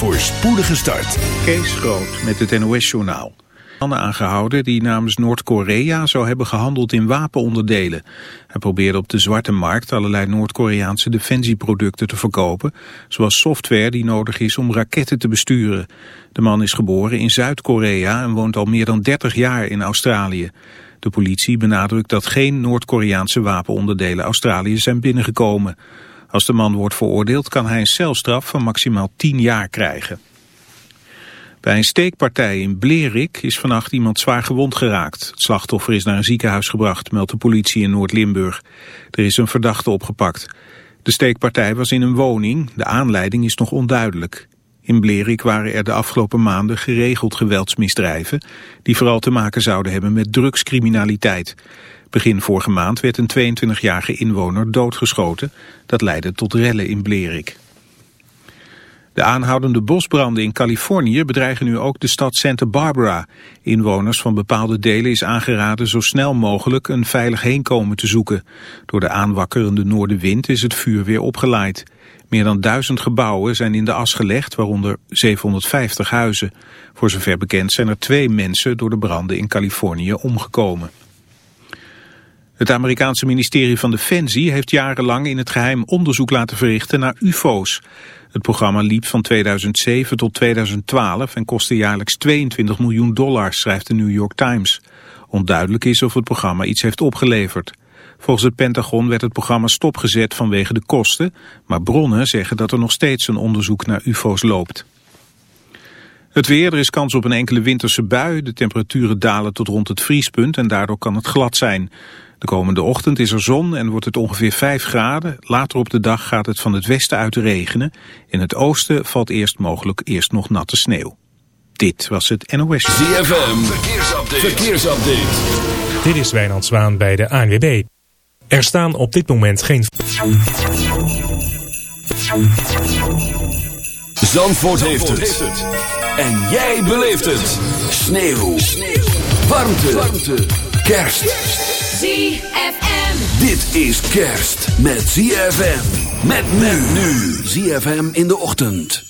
voor spoedige start. Kees Groot met het NOS-journaal. Mannen aangehouden die namens Noord-Korea zou hebben gehandeld in wapenonderdelen. Hij probeerde op de zwarte markt allerlei Noord-Koreaanse defensieproducten te verkopen, zoals software die nodig is om raketten te besturen. De man is geboren in Zuid-Korea en woont al meer dan 30 jaar in Australië. De politie benadrukt dat geen Noord-Koreaanse wapenonderdelen Australië zijn binnengekomen. Als de man wordt veroordeeld kan hij een celstraf van maximaal 10 jaar krijgen. Bij een steekpartij in Blerik is vannacht iemand zwaar gewond geraakt. Het slachtoffer is naar een ziekenhuis gebracht, meldt de politie in Noord-Limburg. Er is een verdachte opgepakt. De steekpartij was in een woning. De aanleiding is nog onduidelijk. In Blerik waren er de afgelopen maanden geregeld geweldsmisdrijven... die vooral te maken zouden hebben met drugscriminaliteit. Begin vorige maand werd een 22-jarige inwoner doodgeschoten. Dat leidde tot rellen in Blerik. De aanhoudende bosbranden in Californië bedreigen nu ook de stad Santa Barbara. Inwoners van bepaalde delen is aangeraden zo snel mogelijk een veilig heenkomen te zoeken. Door de aanwakkerende noordenwind is het vuur weer opgeleid. Meer dan duizend gebouwen zijn in de as gelegd, waaronder 750 huizen. Voor zover bekend zijn er twee mensen door de branden in Californië omgekomen. Het Amerikaanse ministerie van Defensie heeft jarenlang in het geheim onderzoek laten verrichten naar ufo's. Het programma liep van 2007 tot 2012 en kostte jaarlijks 22 miljoen dollar, schrijft de New York Times. Onduidelijk is of het programma iets heeft opgeleverd. Volgens het Pentagon werd het programma stopgezet vanwege de kosten, maar bronnen zeggen dat er nog steeds een onderzoek naar ufo's loopt. Het weer, er is kans op een enkele winterse bui. De temperaturen dalen tot rond het vriespunt en daardoor kan het glad zijn. De komende ochtend is er zon en wordt het ongeveer 5 graden. Later op de dag gaat het van het westen uit regenen. In het oosten valt eerst mogelijk eerst nog natte sneeuw. Dit was het NOS. ZFM, verkeersupdate. verkeersupdate. Dit is Wijnand Zwaan bij de ANWB. Er staan op dit moment geen... Zandvoort, heeft, het. En jij beleeft het. Sneeuw. Sneeuw. Warmte. Warmte. Kerst. ZFM. Dit is kerst met ZFM. Met men nu. ZFM in de ochtend.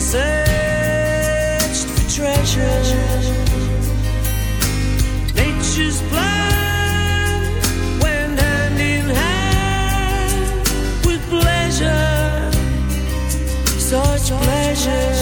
searched for treasure. Nature's plan. Went hand in hand with pleasure, such pleasure.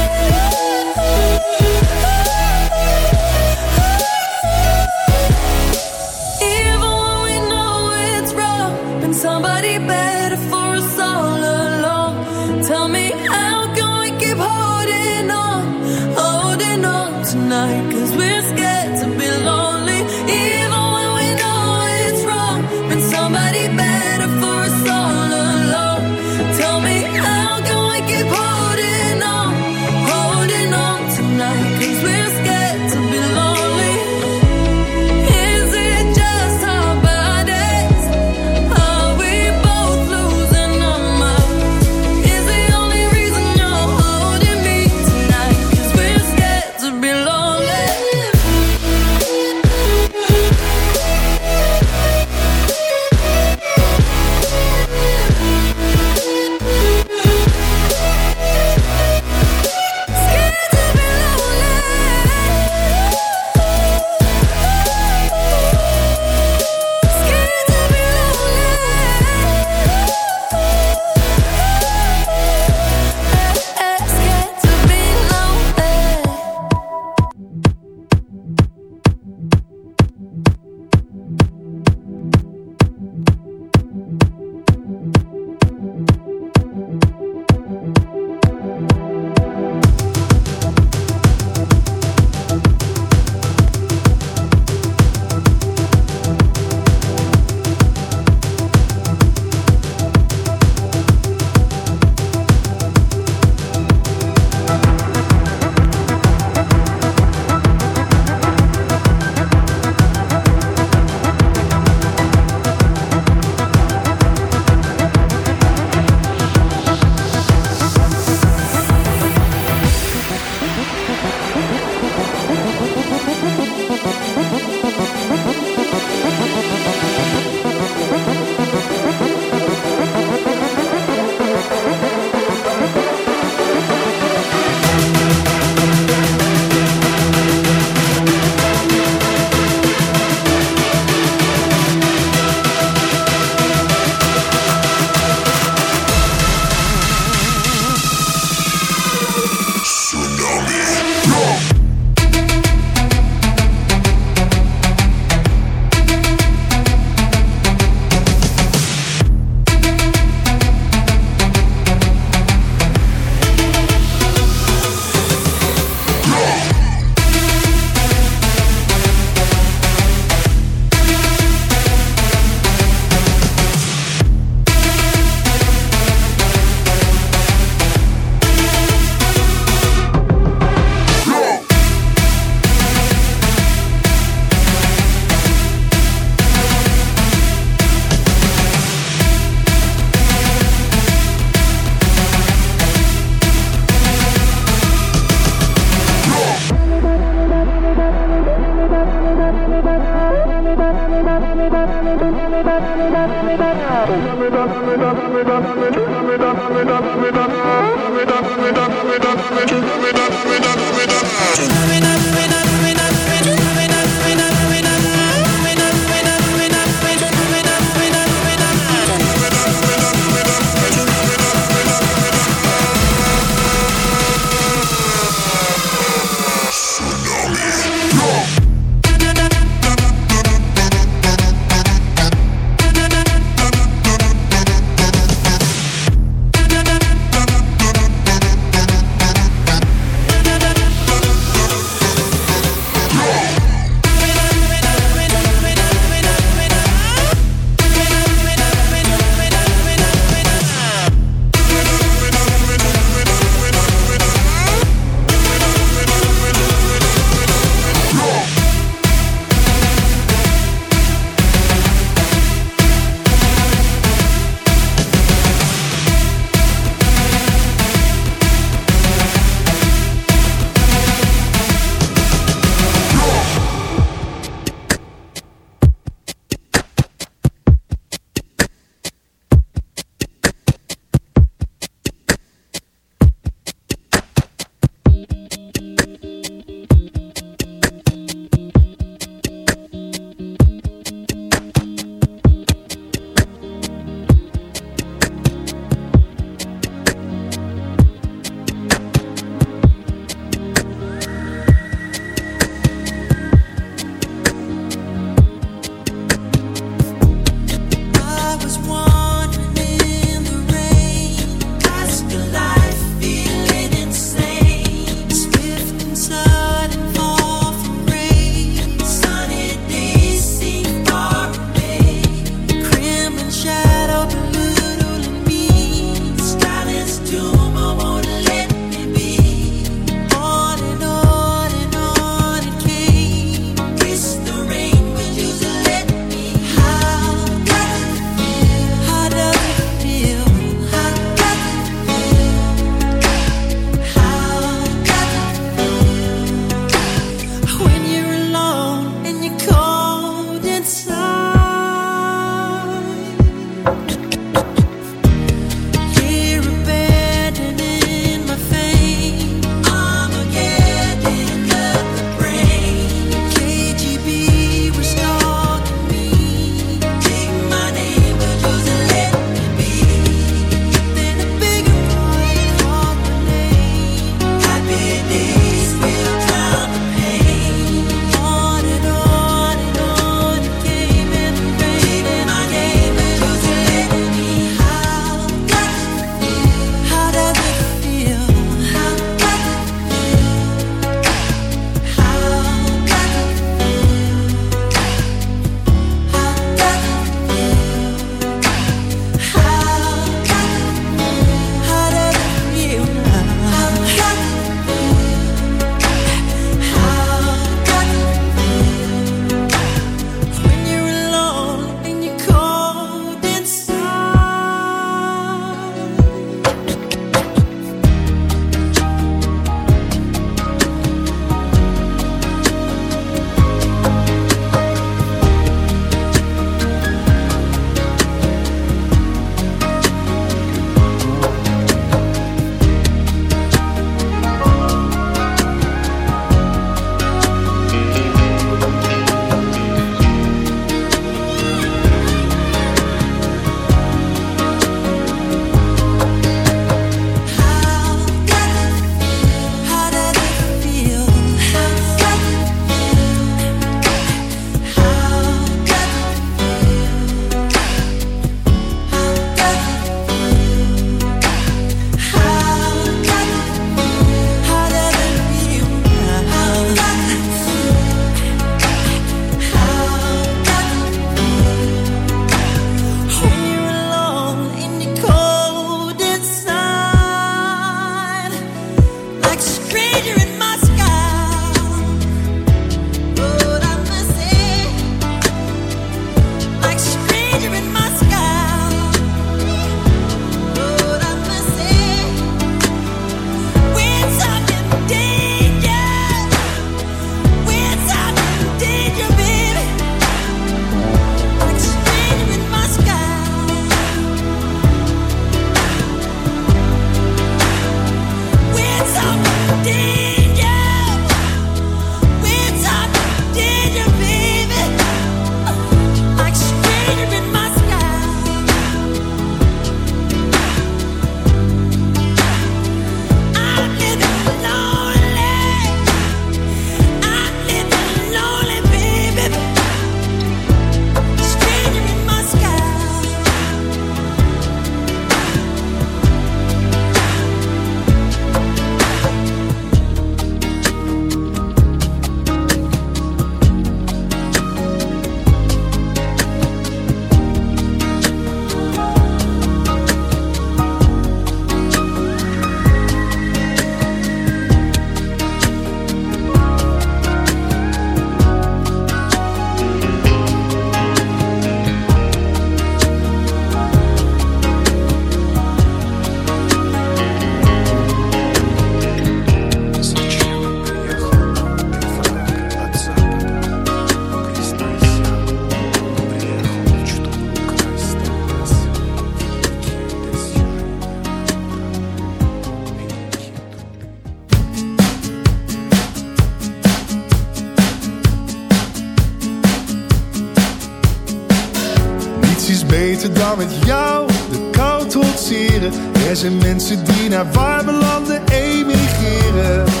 dan met jou de kou trotseren. Er zijn mensen die naar warme landen emigreren.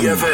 ZFM.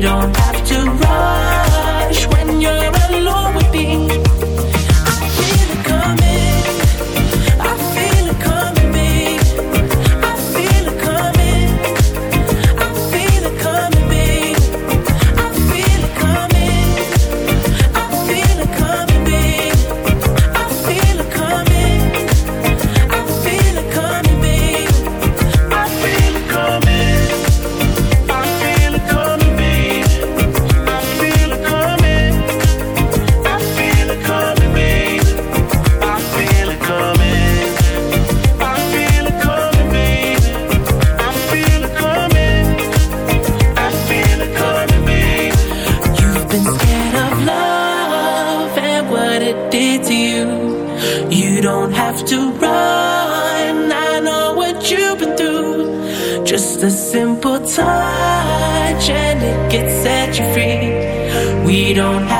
don't have to run simple touch and it gets set you free. We don't have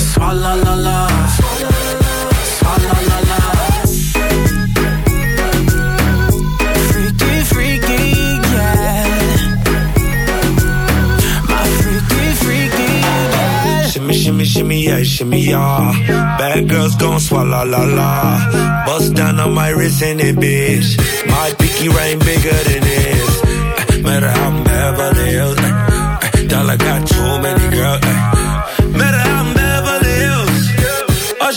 swalla la la. Swalla la la. Freaky, freaky, yeah. My freaky, freaky, yeah. Shimmy, shimmy, shimmy, yeah, shimmy, yeah. Bad girls gon' swallow la la. Bust down on my wrist and it, bitch. My pinky ring bigger than this. Eh, Matter how I'm Beverly Hills. eh, eh, Dollar got too many girls.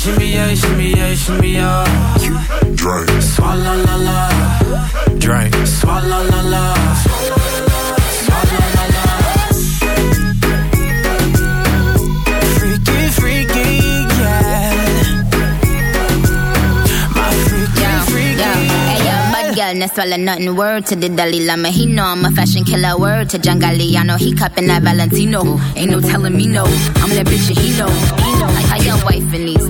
shimmy yeah, shimmy yeah, shimmy yeah. Drink. Swalla la la. Drink. Swalla la la. Freaky, freaky, yeah. My freaky, freaky. Hey, yeah. Bad girl, no swallow nothing. Word to the Dalai Lama, he know I'm a fashion killer. Word to John Galliano, he cupping that Valentino. Ain't no telling me no. I'm that bitch and he know. He know. Like how your wife and these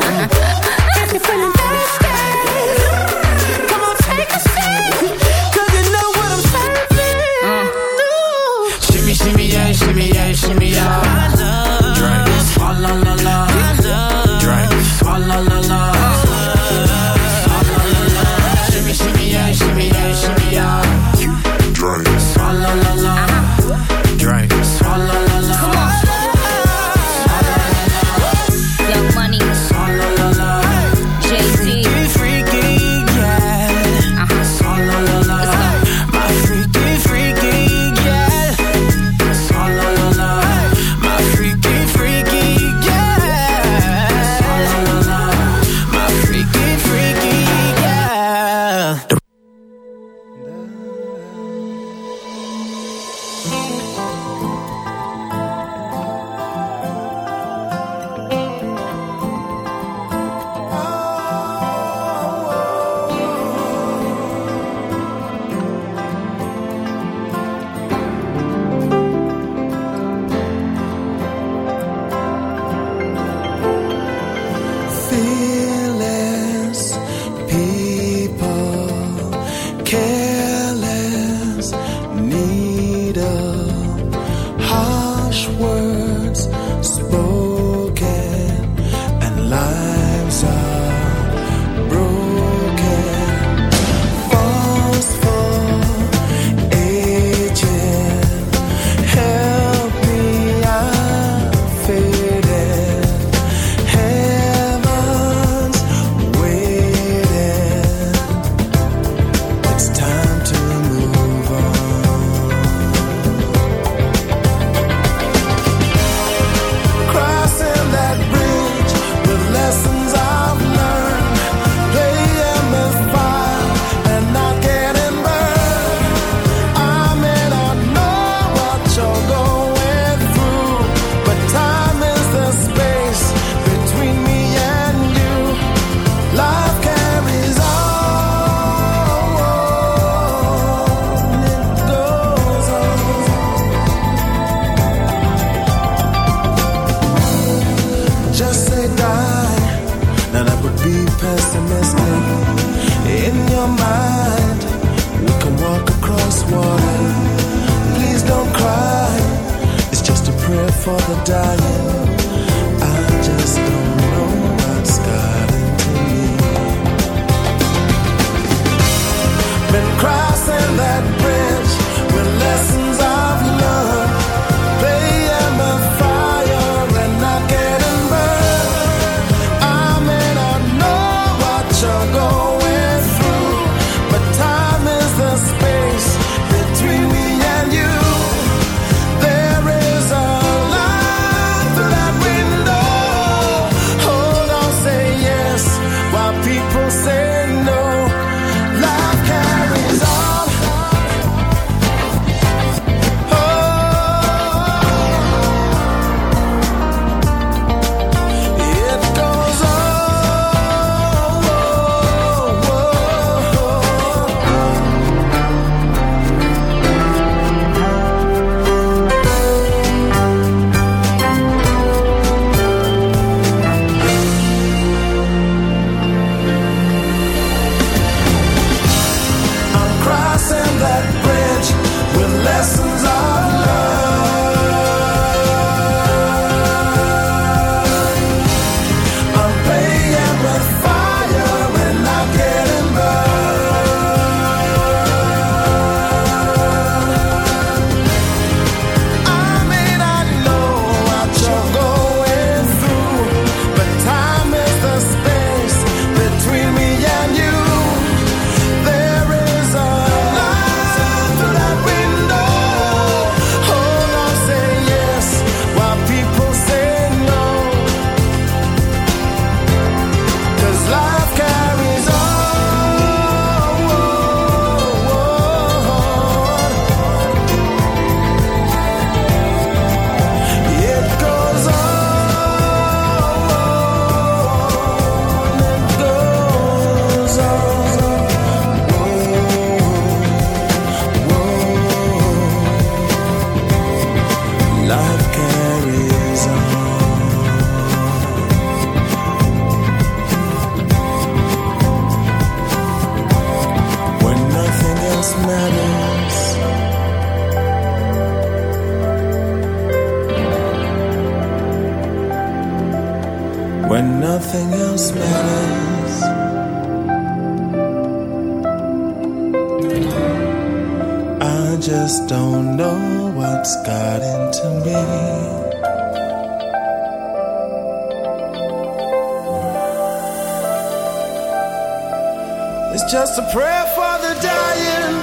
Just prayer for the dying,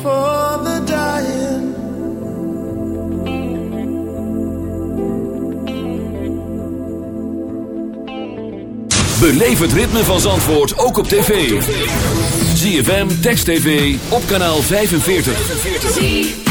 for the dying. Beleef het ritme van Zandvoort ook op tv. ZFM, Text TV, op kanaal 45.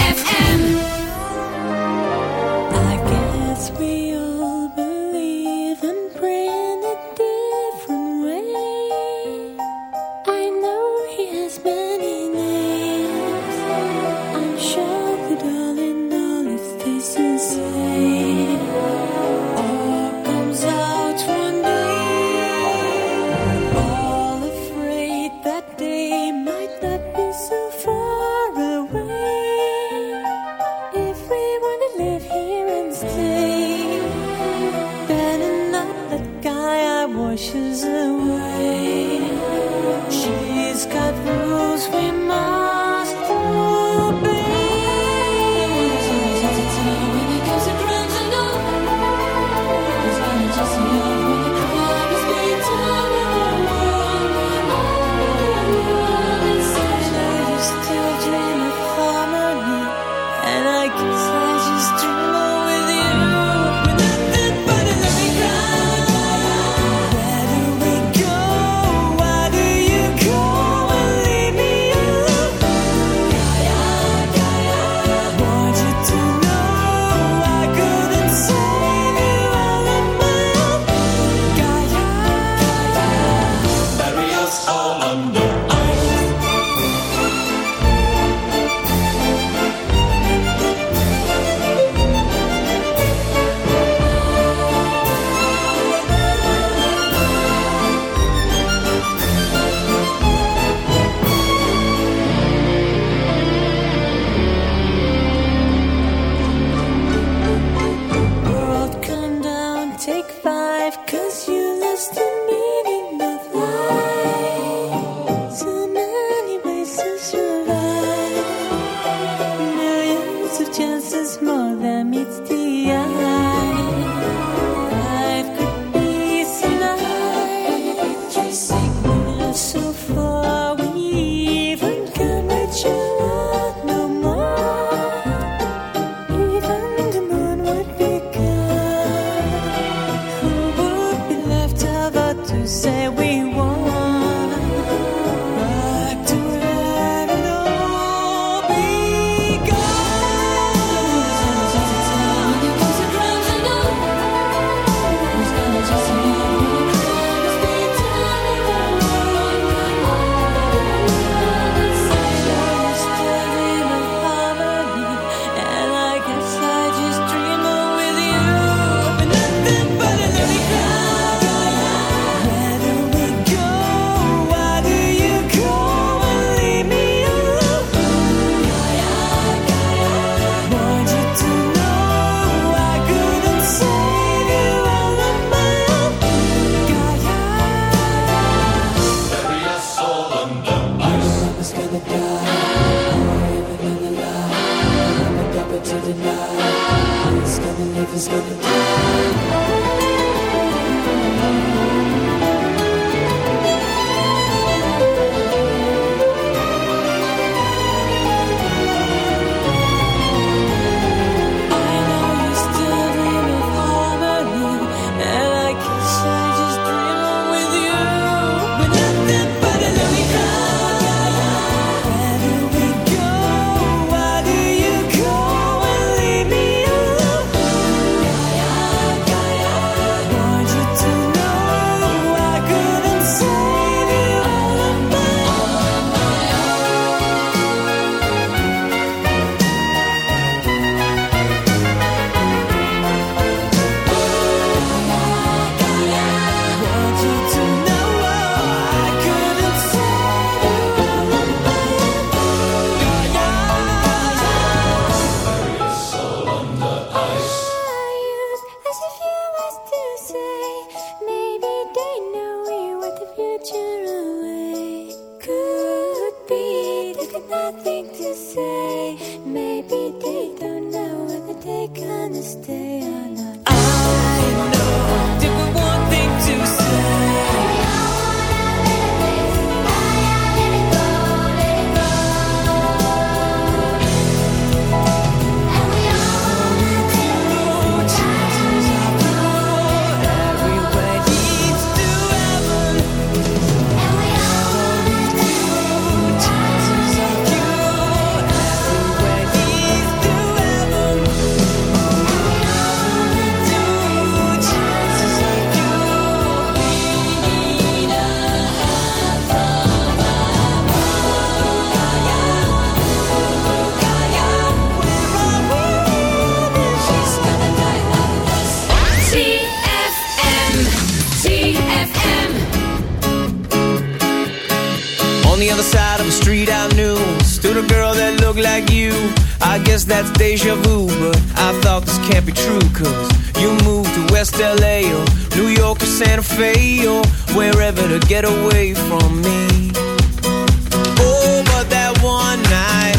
street I knew Stood a girl that looked like you. I guess that's deja vu But I thought this can't be true Cause you moved to West LA Or New York or Santa Fe Or wherever to get away from me. Oh, but that one night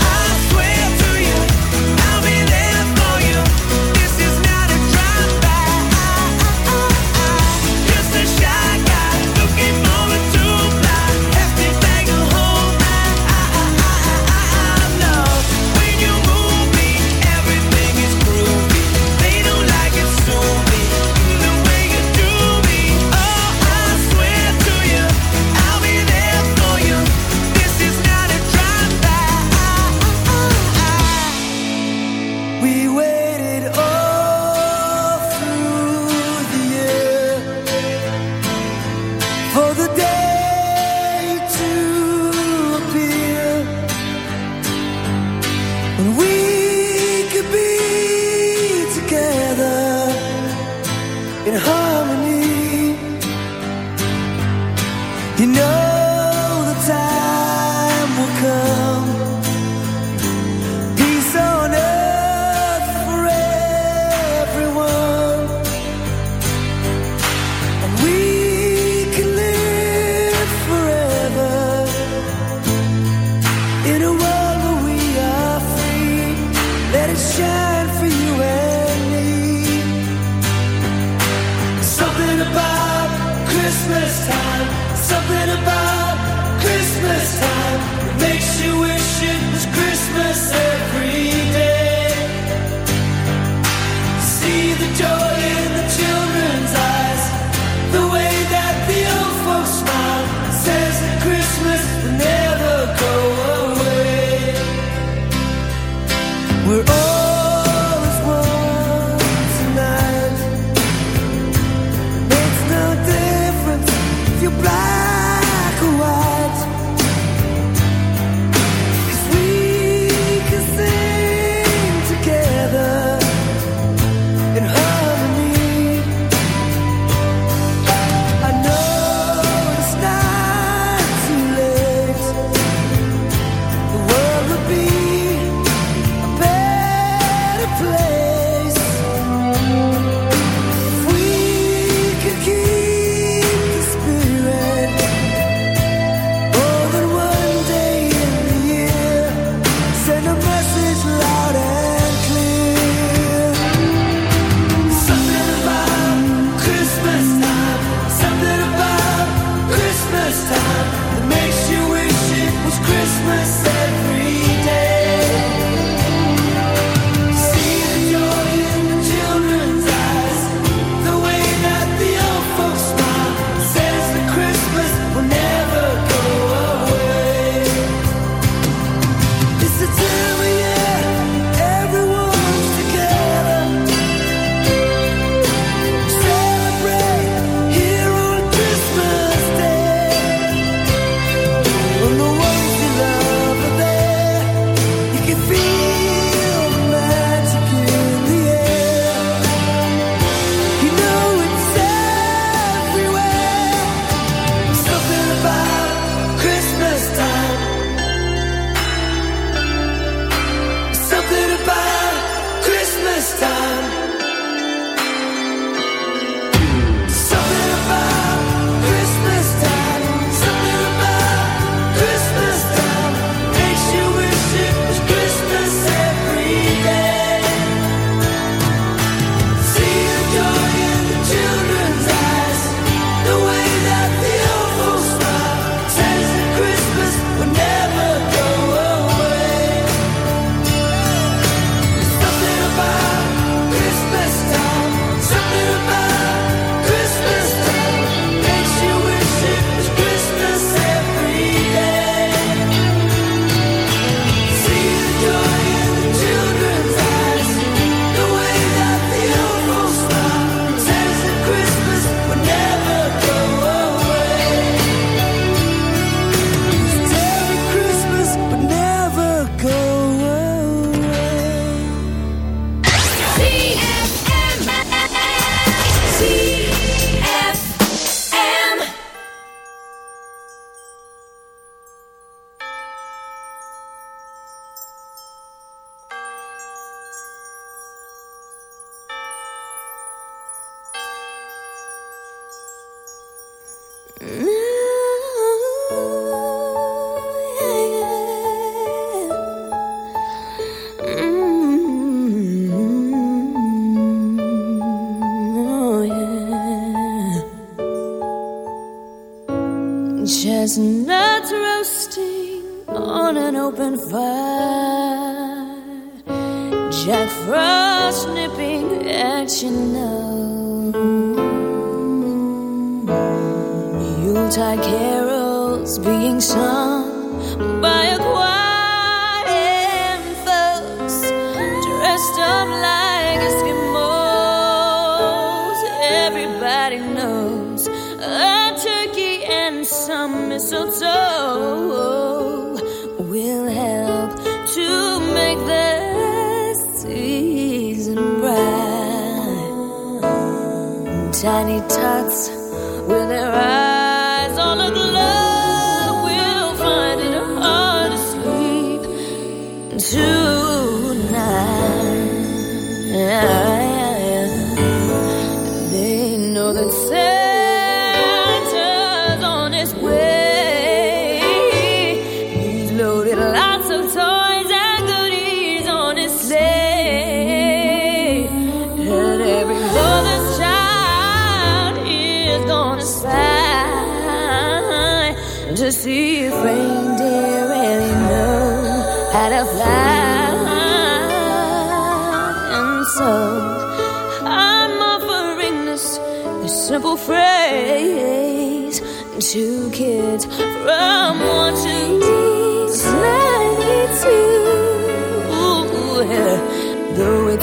Mm.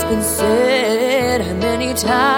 been said many times.